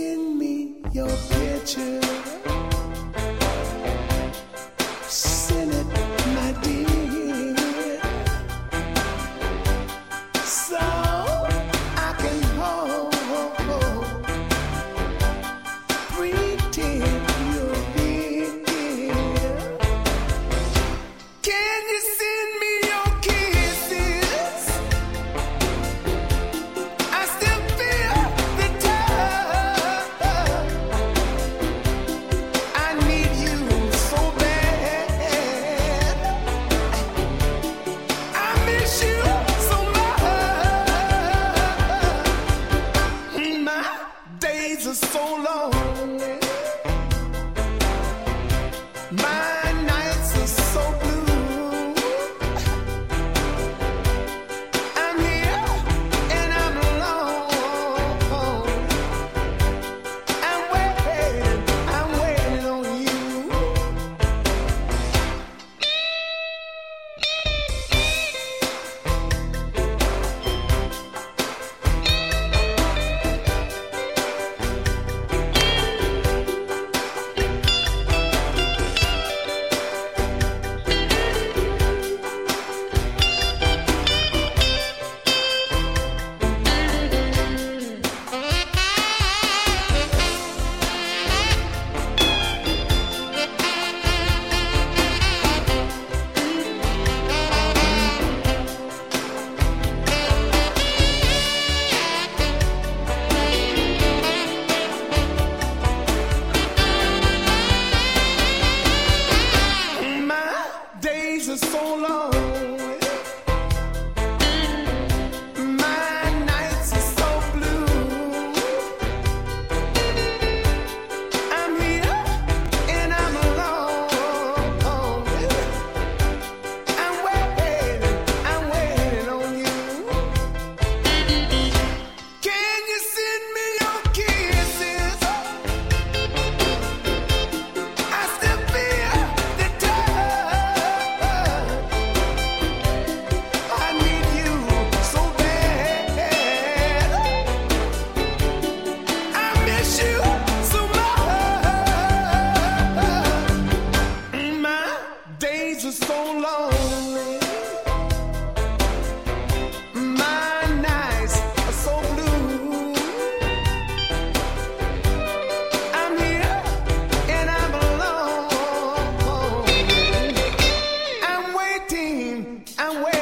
Send me your picture. and where